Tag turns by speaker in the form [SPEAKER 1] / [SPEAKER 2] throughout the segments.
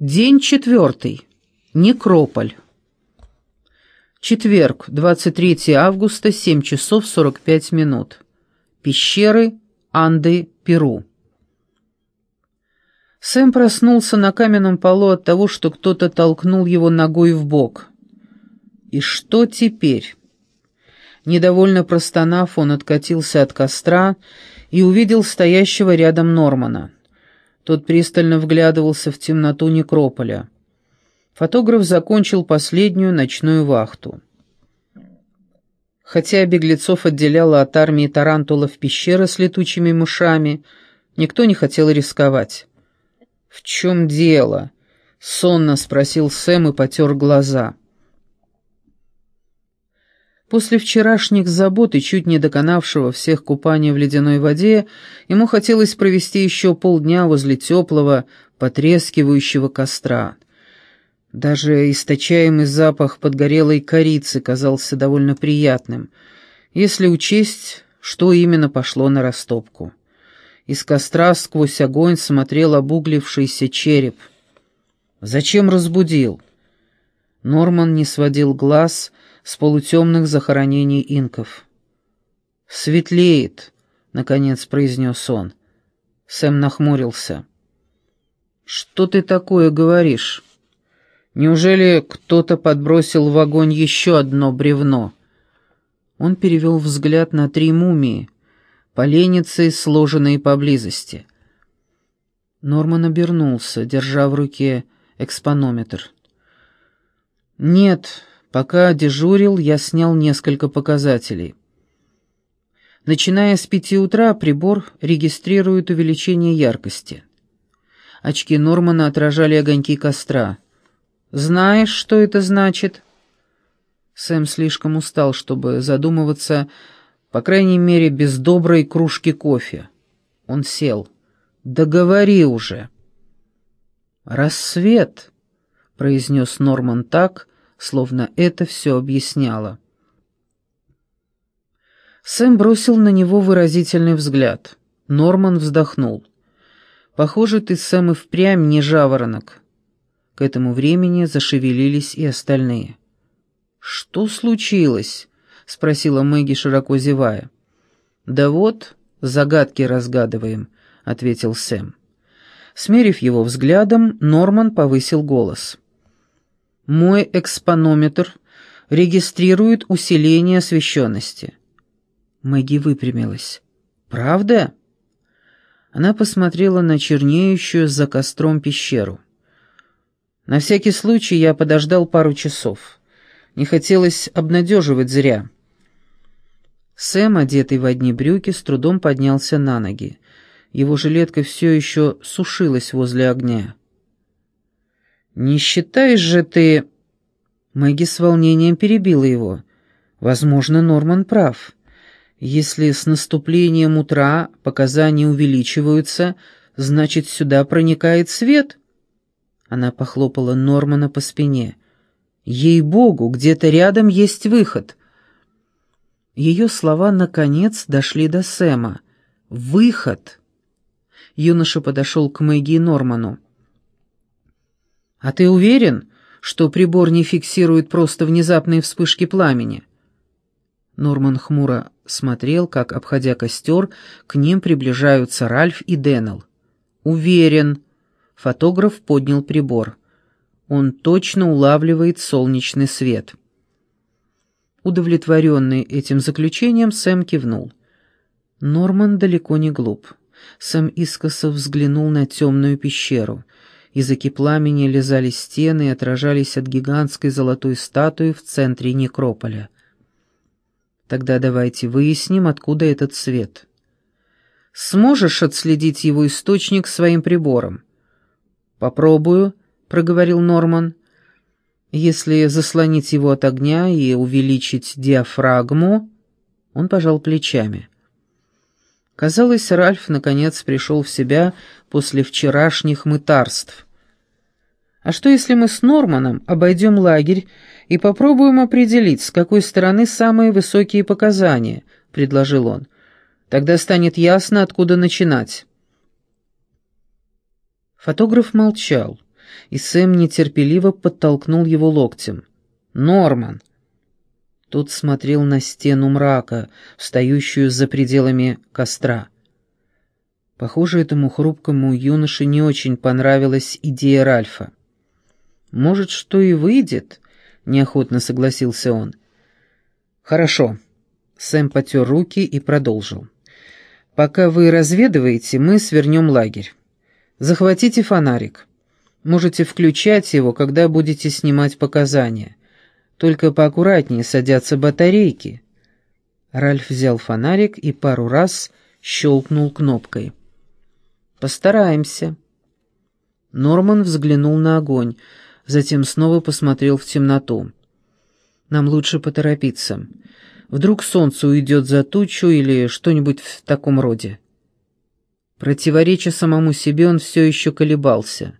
[SPEAKER 1] День четвертый. Некрополь. Четверг, 23 августа, 7 часов 45 минут. Пещеры, Анды, Перу. Сэм проснулся на каменном полу от того, что кто-то толкнул его ногой в бок. И что теперь? Недовольно простонав, он откатился от костра и увидел стоящего рядом Нормана. Тот пристально вглядывался в темноту некрополя. Фотограф закончил последнюю ночную вахту. Хотя беглецов отделяла от армии тарантулов пещера с летучими мышами, никто не хотел рисковать. «В чем дело?» — сонно спросил Сэм и потер глаза. После вчерашних забот и чуть не доконавшего всех купания в ледяной воде, ему хотелось провести еще полдня возле теплого, потрескивающего костра. Даже источаемый запах подгорелой корицы казался довольно приятным, если учесть, что именно пошло на растопку. Из костра сквозь огонь смотрел обуглившийся череп. «Зачем разбудил?» Норман не сводил глаз с полутемных захоронений инков. «Светлеет», — наконец произнес он. Сэм нахмурился. «Что ты такое говоришь? Неужели кто-то подбросил в огонь еще одно бревно?» Он перевел взгляд на три мумии, поленницы, сложенные поблизости. Норман обернулся, держа в руке экспонометр. «Нет, пока дежурил, я снял несколько показателей. Начиная с пяти утра прибор регистрирует увеличение яркости. Очки Нормана отражали огоньки костра. Знаешь, что это значит?» Сэм слишком устал, чтобы задумываться, по крайней мере, без доброй кружки кофе. Он сел. «Да говори уже!» «Рассвет!» — произнес Норман так, словно это все объясняло. Сэм бросил на него выразительный взгляд. Норман вздохнул. «Похоже, ты, Сэм, и впрямь не жаворонок». К этому времени зашевелились и остальные. «Что случилось?» — спросила Мэгги, широко зевая. «Да вот, загадки разгадываем», — ответил Сэм. Смерив его взглядом, Норман повысил голос. Мой экспонометр регистрирует усиление освещенности. Мэгги выпрямилась. «Правда?» Она посмотрела на чернеющую за костром пещеру. «На всякий случай я подождал пару часов. Не хотелось обнадеживать зря». Сэм, одетый в одни брюки, с трудом поднялся на ноги. Его жилетка все еще сушилась возле огня. «Не считаешь же ты...» Мэгги с волнением перебила его. «Возможно, Норман прав. Если с наступлением утра показания увеличиваются, значит, сюда проникает свет». Она похлопала Нормана по спине. «Ей-богу, где-то рядом есть выход». Ее слова, наконец, дошли до Сэма. «Выход!» Юноша подошел к Мэгги и Норману. «А ты уверен, что прибор не фиксирует просто внезапные вспышки пламени?» Норман хмуро смотрел, как, обходя костер, к ним приближаются Ральф и Деннел. «Уверен». Фотограф поднял прибор. Он точно улавливает солнечный свет. Удовлетворенный этим заключением, Сэм кивнул. Норман далеко не глуп. Сэм искоса взглянул на темную пещеру. Языки пламени лизали стены и отражались от гигантской золотой статуи в центре некрополя. Тогда давайте выясним, откуда этот свет. Сможешь отследить его источник своим прибором? Попробую, проговорил Норман. Если заслонить его от огня и увеличить диафрагму, он пожал плечами. Казалось, Ральф наконец пришел в себя после вчерашних мытарств. «А что, если мы с Норманом обойдем лагерь и попробуем определить, с какой стороны самые высокие показания?» — предложил он. «Тогда станет ясно, откуда начинать». Фотограф молчал. и Сэм нетерпеливо подтолкнул его локтем. «Норман!» Тот смотрел на стену мрака, встающую за пределами костра. Похоже, этому хрупкому юноше не очень понравилась идея Ральфа. «Может, что и выйдет?» — неохотно согласился он. «Хорошо». Сэм потер руки и продолжил. «Пока вы разведываете, мы свернем лагерь. Захватите фонарик. Можете включать его, когда будете снимать показания. Только поаккуратнее садятся батарейки». Ральф взял фонарик и пару раз щелкнул кнопкой. «Постараемся». Норман взглянул на огонь, затем снова посмотрел в темноту. «Нам лучше поторопиться. Вдруг солнце уйдет за тучу или что-нибудь в таком роде». Противореча самому себе, он все еще колебался.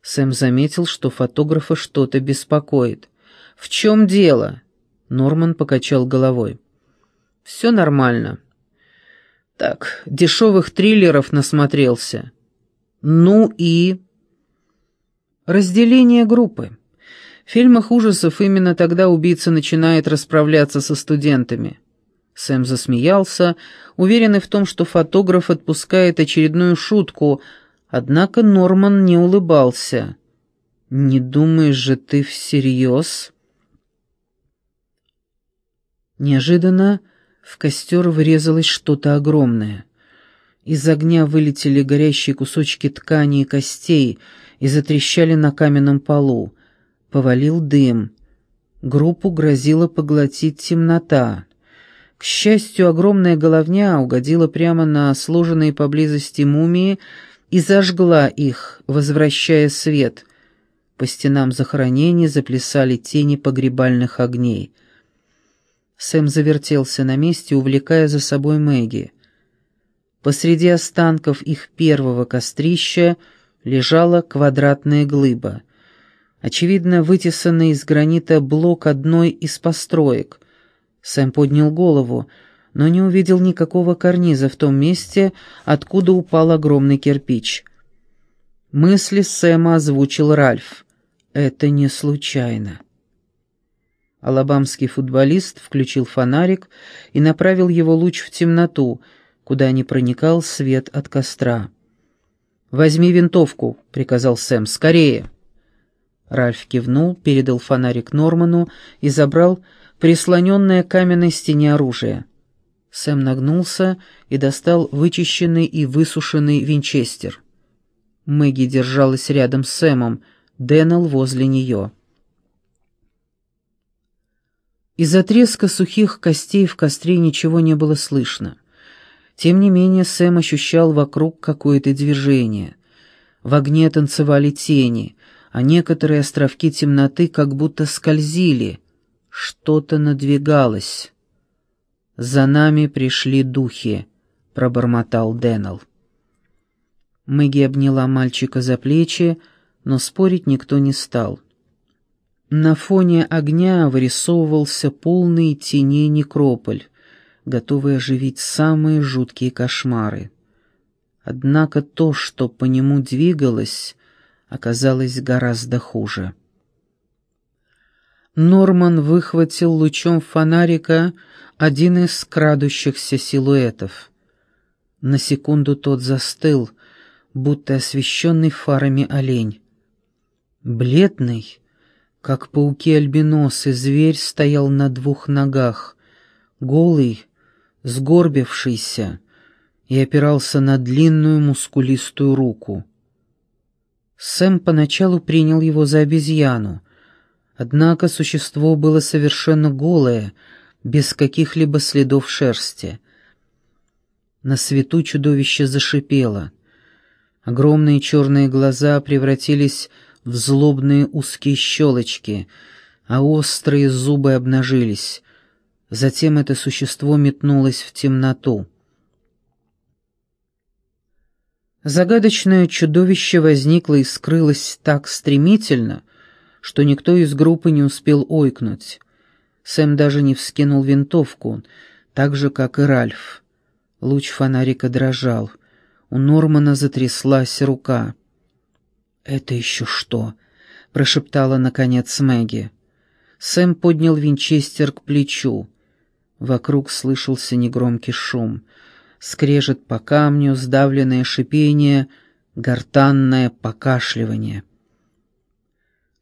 [SPEAKER 1] Сэм заметил, что фотографа что-то беспокоит. «В чем дело?» Норман покачал головой. «Все нормально. Так, дешевых триллеров насмотрелся. Ну и...» Разделение группы. В фильмах ужасов именно тогда убийца начинает расправляться со студентами. Сэм засмеялся, уверенный в том, что фотограф отпускает очередную шутку, однако Норман не улыбался. «Не думаешь же ты всерьез?» Неожиданно в костер врезалось что-то огромное. Из огня вылетели горящие кусочки ткани и костей и затрещали на каменном полу. Повалил дым. Группу грозила поглотить темнота. К счастью, огромная головня угодила прямо на сложенные поблизости мумии и зажгла их, возвращая свет. По стенам захоронений заплясали тени погребальных огней. Сэм завертелся на месте, увлекая за собой Мэгги. Посреди останков их первого кострища лежала квадратная глыба. Очевидно, вытесанный из гранита блок одной из построек — Сэм поднял голову, но не увидел никакого карниза в том месте, откуда упал огромный кирпич. Мысли Сэма озвучил Ральф. «Это не случайно». Алабамский футболист включил фонарик и направил его луч в темноту, куда не проникал свет от костра. «Возьми винтовку», — приказал Сэм, — «скорее». Ральф кивнул, передал фонарик Норману и забрал прислоненное к каменной стене оружие. Сэм нагнулся и достал вычищенный и высушенный винчестер. Мэгги держалась рядом с Сэмом, Дэннел возле нее. Из-за треска сухих костей в костре ничего не было слышно. Тем не менее Сэм ощущал вокруг какое-то движение. В огне танцевали тени, а некоторые островки темноты как будто скользили — что-то надвигалось. «За нами пришли духи», — пробормотал Дэннел. Мэгги обняла мальчика за плечи, но спорить никто не стал. На фоне огня вырисовывался полный теней некрополь, готовый оживить самые жуткие кошмары. Однако то, что по нему двигалось, оказалось гораздо хуже. Норман выхватил лучом фонарика один из крадущихся силуэтов. На секунду тот застыл, будто освещенный фарами олень. Бледный, как пауки-альбиносы, зверь стоял на двух ногах, голый, сгорбившийся, и опирался на длинную мускулистую руку. Сэм поначалу принял его за обезьяну, Однако существо было совершенно голое, без каких-либо следов шерсти. На свету чудовище зашипело. Огромные черные глаза превратились в злобные узкие щелочки, а острые зубы обнажились. Затем это существо метнулось в темноту. Загадочное чудовище возникло и скрылось так стремительно, что никто из группы не успел ойкнуть. Сэм даже не вскинул винтовку, так же, как и Ральф. Луч фонарика дрожал. У Нормана затряслась рука. «Это еще что?» — прошептала, наконец, Мэгги. Сэм поднял винчестер к плечу. Вокруг слышался негромкий шум. Скрежет по камню, сдавленное шипение, гортанное покашливание.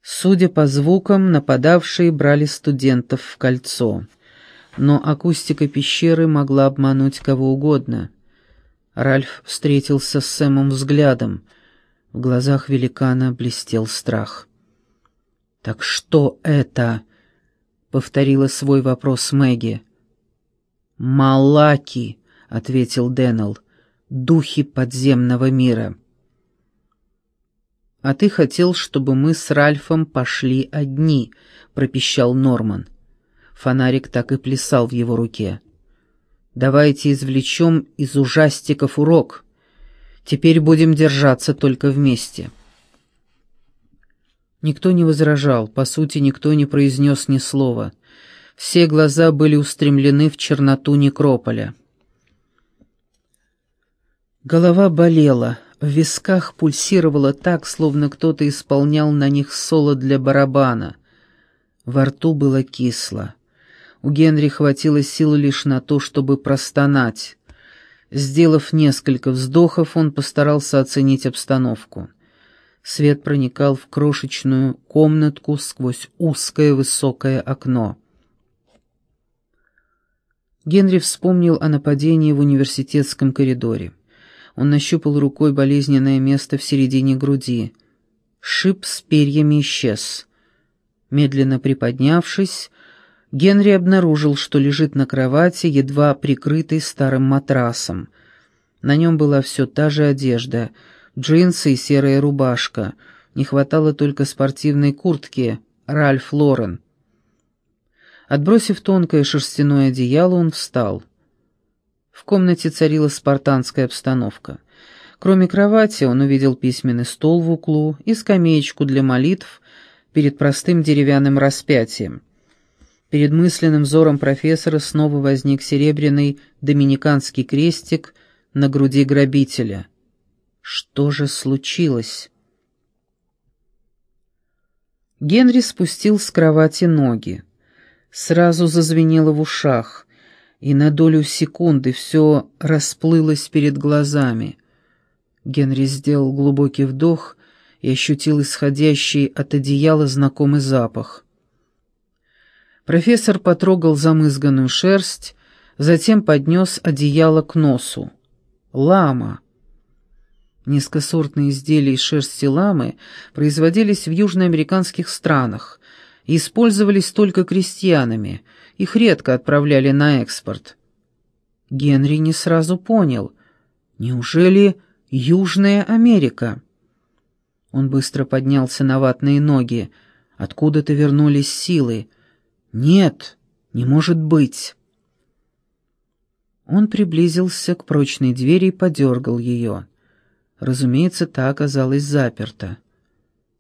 [SPEAKER 1] Судя по звукам, нападавшие брали студентов в кольцо. Но акустика пещеры могла обмануть кого угодно. Ральф встретился с Сэмом взглядом. В глазах великана блестел страх. «Так что это?» — повторила свой вопрос Мэгги. «Малаки», — ответил Дэннел, — «духи подземного мира». «А ты хотел, чтобы мы с Ральфом пошли одни», — пропищал Норман. Фонарик так и плясал в его руке. «Давайте извлечем из ужастиков урок. Теперь будем держаться только вместе». Никто не возражал, по сути, никто не произнес ни слова. Все глаза были устремлены в черноту некрополя. Голова болела, в висках пульсировало так, словно кто-то исполнял на них соло для барабана. Во рту было кисло. У Генри хватило сил лишь на то, чтобы простонать. Сделав несколько вздохов, он постарался оценить обстановку. Свет проникал в крошечную комнатку сквозь узкое высокое окно. Генри вспомнил о нападении в университетском коридоре. Он нащупал рукой болезненное место в середине груди. Шип с перьями исчез. Медленно приподнявшись, Генри обнаружил, что лежит на кровати, едва прикрытой старым матрасом. На нем была все та же одежда — джинсы и серая рубашка. Не хватало только спортивной куртки «Ральф Лорен». Отбросив тонкое шерстяное одеяло, он встал. В комнате царила спартанская обстановка. Кроме кровати он увидел письменный стол в углу и скамеечку для молитв перед простым деревянным распятием. Перед мысленным взором профессора снова возник серебряный доминиканский крестик на груди грабителя. Что же случилось? Генри спустил с кровати ноги сразу зазвенело в ушах, и на долю секунды все расплылось перед глазами. Генри сделал глубокий вдох и ощутил исходящий от одеяла знакомый запах. Профессор потрогал замызганную шерсть, затем поднес одеяло к носу. Лама. Низкосортные изделия из шерсти ламы производились в южноамериканских странах, и использовались только крестьянами, их редко отправляли на экспорт. Генри не сразу понял, неужели Южная Америка? Он быстро поднялся на ватные ноги, откуда-то вернулись силы. Нет, не может быть. Он приблизился к прочной двери и подергал ее. Разумеется, та оказалась заперта.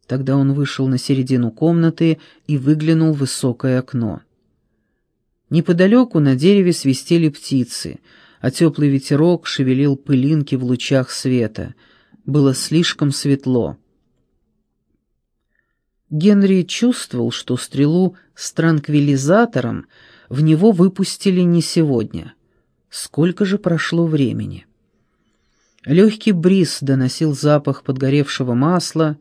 [SPEAKER 1] Тогда он вышел на середину комнаты и выглянул в высокое окно. Неподалеку на дереве свистели птицы, а теплый ветерок шевелил пылинки в лучах света. Было слишком светло. Генри чувствовал, что стрелу с транквилизатором в него выпустили не сегодня. Сколько же прошло времени? Легкий бриз доносил запах подгоревшего масла,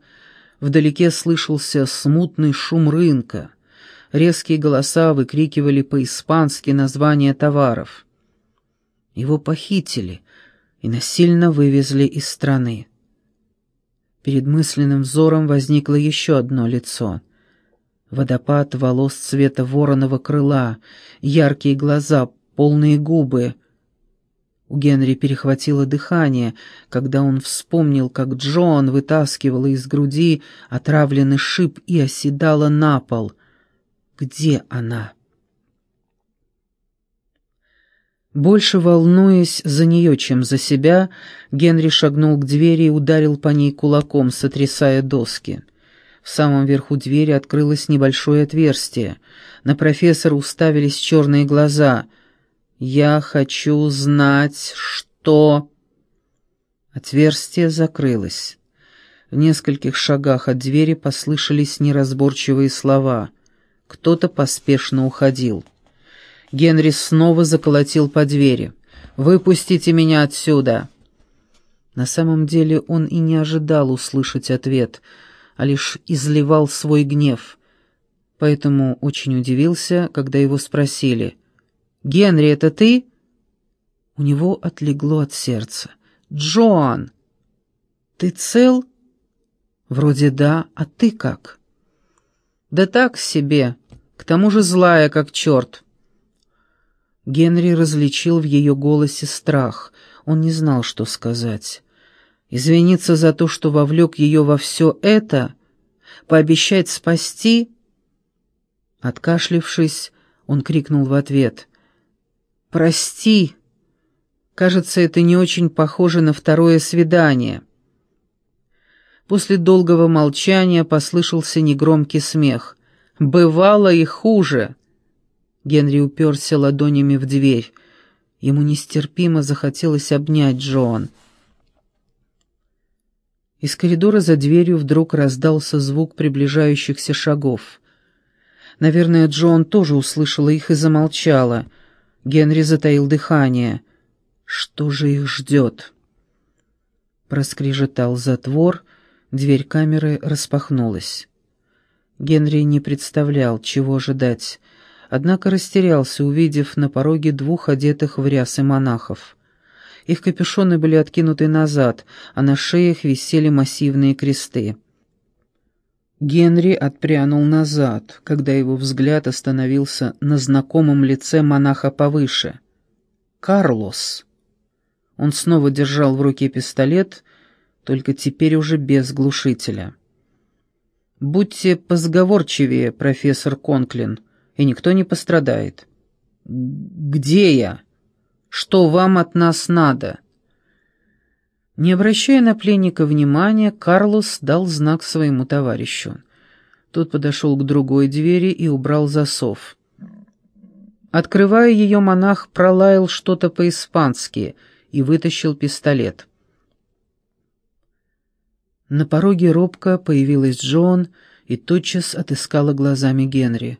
[SPEAKER 1] Вдалеке слышался смутный шум рынка. Резкие голоса выкрикивали по-испански названия товаров. Его похитили и насильно вывезли из страны. Перед мысленным взором возникло еще одно лицо. Водопад волос цвета вороного крыла, яркие глаза, полные губы — у Генри перехватило дыхание, когда он вспомнил, как Джон вытаскивала из груди отравленный шип и оседала на пол. Где она? Больше волнуясь за нее, чем за себя, Генри шагнул к двери и ударил по ней кулаком, сотрясая доски. В самом верху двери открылось небольшое отверстие. На профессора уставились черные глаза — «Я хочу знать, что...» Отверстие закрылось. В нескольких шагах от двери послышались неразборчивые слова. Кто-то поспешно уходил. Генри снова заколотил по двери. «Выпустите меня отсюда!» На самом деле он и не ожидал услышать ответ, а лишь изливал свой гнев. Поэтому очень удивился, когда его спросили. «Генри, это ты?» У него отлегло от сердца. «Джоан! Ты цел?» «Вроде да, а ты как?» «Да так себе, к тому же злая, как черт». Генри различил в ее голосе страх. Он не знал, что сказать. Извиниться за то, что вовлек ее во все это? Пообещать спасти? Откашлившись, он крикнул в ответ. «Прости. Кажется, это не очень похоже на второе свидание». После долгого молчания послышался негромкий смех. «Бывало и хуже!» Генри уперся ладонями в дверь. Ему нестерпимо захотелось обнять Джоан. Из коридора за дверью вдруг раздался звук приближающихся шагов. Наверное, Джоан тоже услышала их и замолчала. Генри затаил дыхание. Что же их ждет? Проскрежетал затвор, дверь камеры распахнулась. Генри не представлял, чего ожидать однако растерялся, увидев на пороге двух одетых в рясы монахов. Их капюшоны были откинуты назад, а на шеях висели массивные кресты. Генри отпрянул назад, когда его взгляд остановился на знакомом лице монаха повыше. «Карлос!» Он снова держал в руке пистолет, только теперь уже без глушителя. «Будьте позговорчивее, профессор Конклин», и никто не пострадает. Где я? Что вам от нас надо?» Не обращая на пленника внимания, Карлос дал знак своему товарищу. Тот подошел к другой двери и убрал засов. Открывая ее, монах пролаял что-то по-испански и вытащил пистолет. На пороге робко появилась Джон и тотчас отыскала глазами Генри.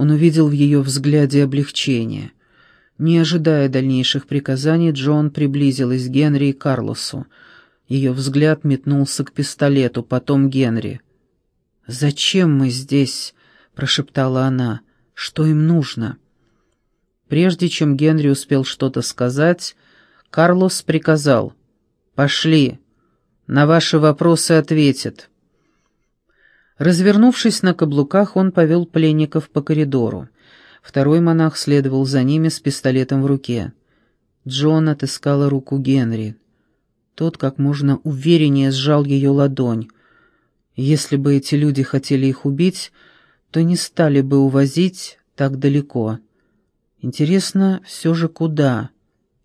[SPEAKER 1] Он увидел в ее взгляде облегчение. Не ожидая дальнейших приказаний, Джон приблизилась к Генри и Карлосу. Ее взгляд метнулся к пистолету, потом Генри. «Зачем мы здесь?» — прошептала она. «Что им нужно?» Прежде чем Генри успел что-то сказать, Карлос приказал. «Пошли. На ваши вопросы ответят». Развернувшись на каблуках, он повел пленников по коридору. Второй монах следовал за ними с пистолетом в руке. Джон отыскала руку Генри. Тот как можно увереннее сжал ее ладонь. Если бы эти люди хотели их убить, то не стали бы увозить так далеко. Интересно все же куда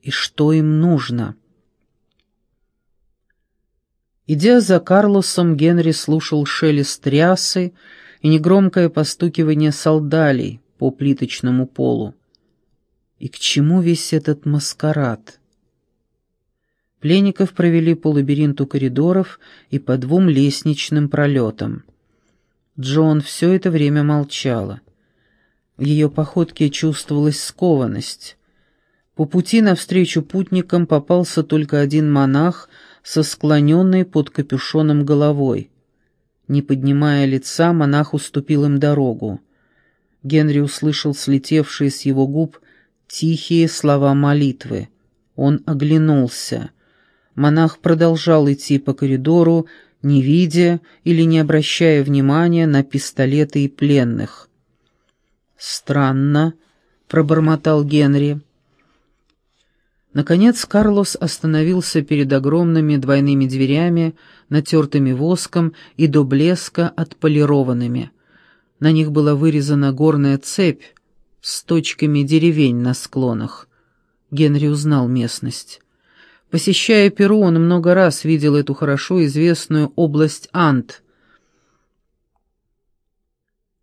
[SPEAKER 1] и что им нужно. Идя за Карлосом, Генри слушал шелест рясы и негромкое постукивание солдалей по плиточному полу. И к чему весь этот маскарад? Пленников провели по лабиринту коридоров и по двум лестничным пролетам. Джон все это время молчала. В ее походке чувствовалась скованность. По пути навстречу путникам попался только один монах — со склоненной под капюшоном головой. Не поднимая лица, монах уступил им дорогу. Генри услышал слетевшие с его губ тихие слова молитвы. Он оглянулся. Монах продолжал идти по коридору, не видя или не обращая внимания на пистолеты и пленных. «Странно», — пробормотал Генри. Наконец Карлос остановился перед огромными двойными дверями, натертыми воском и до блеска отполированными. На них была вырезана горная цепь с точками деревень на склонах. Генри узнал местность. Посещая Перу, он много раз видел эту хорошо известную область Ант.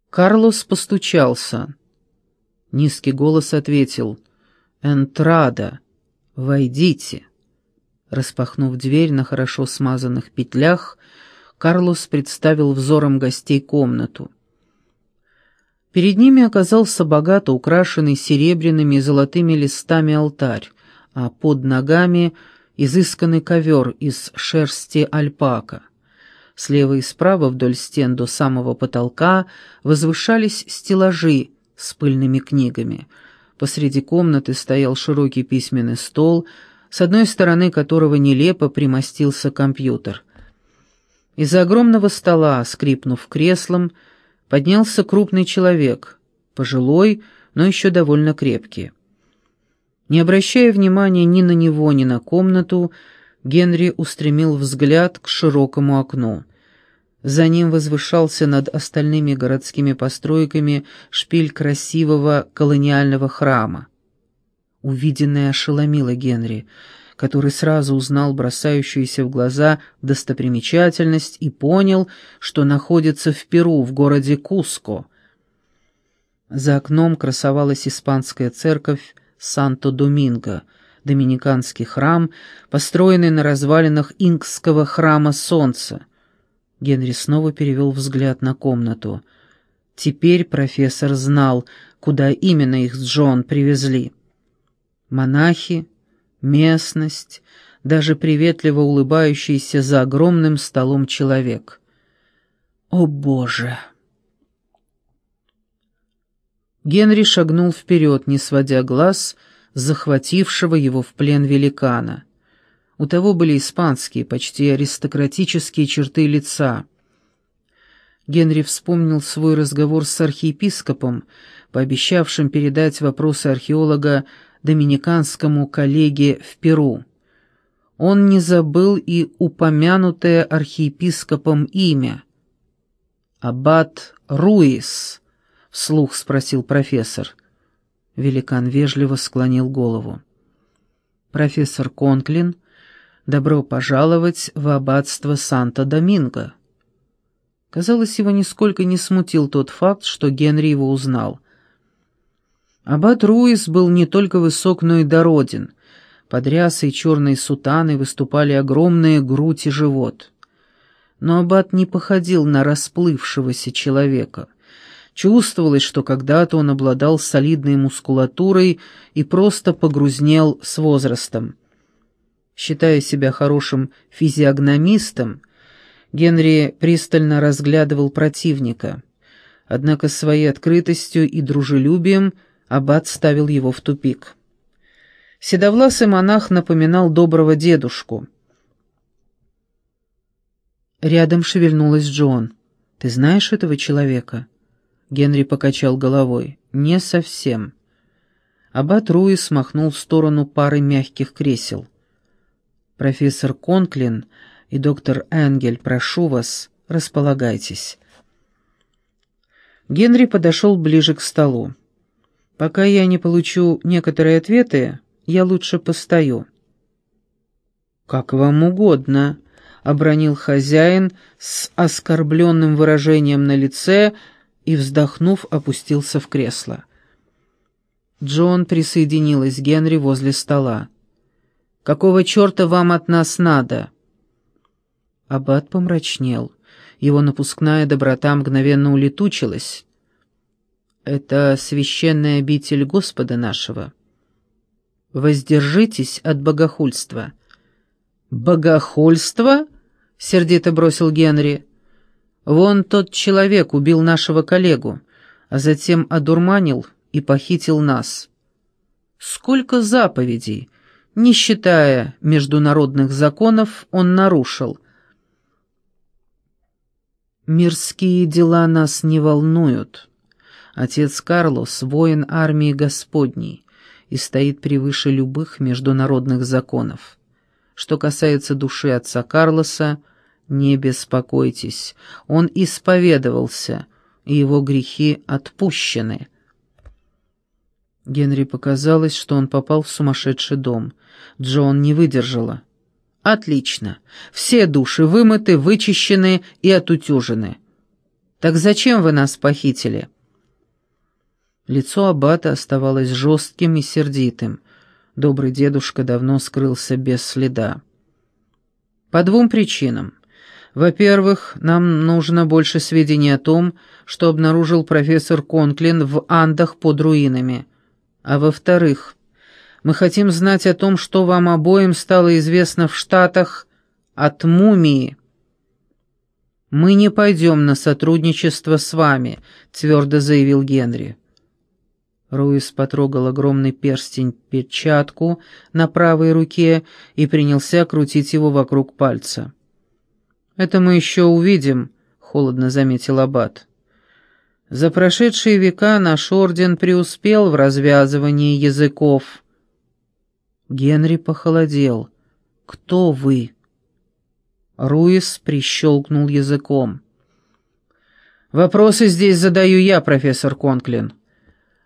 [SPEAKER 1] Карлос постучался. Низкий голос ответил «Энтрада». «Войдите». Распахнув дверь на хорошо смазанных петлях, Карлос представил взором гостей комнату. Перед ними оказался богато украшенный серебряными и золотыми листами алтарь, а под ногами изысканный ковер из шерсти альпака. Слева и справа вдоль стен до самого потолка возвышались стеллажи с пыльными книгами. Посреди комнаты стоял широкий письменный стол, с одной стороны которого нелепо примостился компьютер. Из-за огромного стола, скрипнув креслом, поднялся крупный человек, пожилой, но еще довольно крепкий. Не обращая внимания ни на него, ни на комнату, Генри устремил взгляд к широкому окну. За ним возвышался над остальными городскими постройками шпиль красивого колониального храма. Увиденное ошеломило Генри — который сразу узнал бросающуюся в глаза достопримечательность и понял, что находится в Перу, в городе Куско. За окном красовалась испанская церковь Санто-Доминго, доминиканский храм, построенный на развалинах инкского храма Солнца. Генри снова перевел взгляд на комнату. Теперь профессор знал, куда именно их с Джон привезли. Монахи, местность, даже приветливо улыбающийся за огромным столом человек. О, Боже! Генри шагнул вперед, не сводя глаз захватившего его в плен великана. У того были испанские, почти аристократические черты лица. Генри вспомнил свой разговор с архиепископом, пообещавшим передать вопросы археолога доминиканскому коллеге в Перу. Он не забыл и упомянутое архиепископом имя. «Аббат Руис», — вслух спросил профессор. Великан вежливо склонил голову. «Профессор Конклин, добро пожаловать в аббатство Санта-Доминго». Казалось, его нисколько не смутил тот факт, что Генри его узнал. Аббат Руис был не только высок, но и дороден. Под рясой черной сутаны выступали огромные грудь и живот. Но аббат не походил на расплывшегося человека. Чувствовалось, что когда-то он обладал солидной мускулатурой и просто погрузнел с возрастом. Считая себя хорошим физиогномистом, Генри пристально разглядывал противника. Однако своей открытостью и дружелюбием – Аббат ставил его в тупик. Седовласый монах напоминал доброго дедушку. Рядом шевельнулась Джон. «Ты знаешь этого человека?» Генри покачал головой. «Не совсем». Аббат Руи смахнул в сторону пары мягких кресел. «Профессор Конклин и доктор Энгель, прошу вас, располагайтесь». Генри подошел ближе к столу. Пока я не получу некоторые ответы, я лучше постою». «Как вам угодно», — обронил хозяин с оскорбленным выражением на лице и, вздохнув, опустился в кресло. Джон присоединилась к Генри возле стола. «Какого черта вам от нас надо?» Аббат помрачнел. Его напускная доброта мгновенно улетучилась. Это священная обитель Господа нашего. Воздержитесь от богохульства». «Богохульство?» — сердито бросил Генри. «Вон тот человек убил нашего коллегу, а затем одурманил и похитил нас. Сколько заповедей, не считая международных законов, он нарушил». «Мирские дела нас не волнуют». Отец Карлос — воин армии Господней и стоит превыше любых международных законов. Что касается души отца Карлоса, не беспокойтесь, он исповедовался, и его грехи отпущены. Генри показалось, что он попал в сумасшедший дом. Джон не выдержала. «Отлично. Все души вымыты, вычищены и отутюжены. Так зачем вы нас похитили?» Лицо аббата оставалось жестким и сердитым. Добрый дедушка давно скрылся без следа. По двум причинам. Во-первых, нам нужно больше сведений о том, что обнаружил профессор Конклин в Андах под руинами. А во-вторых, мы хотим знать о том, что вам обоим стало известно в Штатах от мумии. «Мы не пойдем на сотрудничество с вами», — твердо заявил Генри. Руис потрогал огромный перстень-перчатку на правой руке и принялся крутить его вокруг пальца. «Это мы еще увидим», — холодно заметил Аббат. «За прошедшие века наш орден преуспел в развязывании языков». Генри похолодел. «Кто вы?» Руис прищелкнул языком. «Вопросы здесь задаю я, профессор Конклин».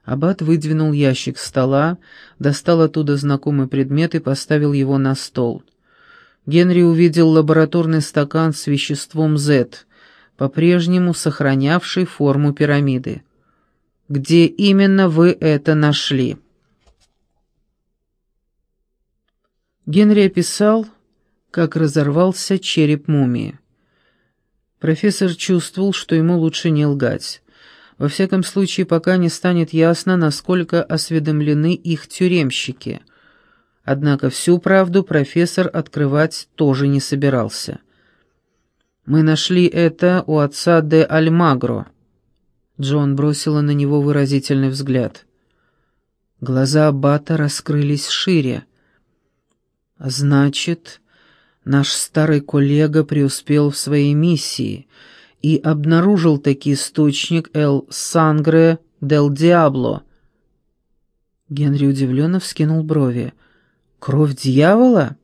[SPEAKER 1] Аббат выдвинул ящик стола, достал оттуда знакомый предмет и поставил его на стол. Генри увидел лабораторный стакан с веществом Z, по-прежнему сохранявший форму пирамиды. «Где именно вы это нашли?» Генри описал, как разорвался череп мумии. Профессор чувствовал, что ему лучше не лгать. Во всяком случае, пока не станет ясно, насколько осведомлены их тюремщики. Однако всю правду профессор открывать тоже не собирался. «Мы нашли это у отца де Альмагро». Джон бросила на него выразительный взгляд. Глаза Аббата раскрылись шире. «Значит, наш старый коллега преуспел в своей миссии и обнаружил таки источник «Эл Сангре дел Диабло». Генри удивленно вскинул брови. «Кровь дьявола?»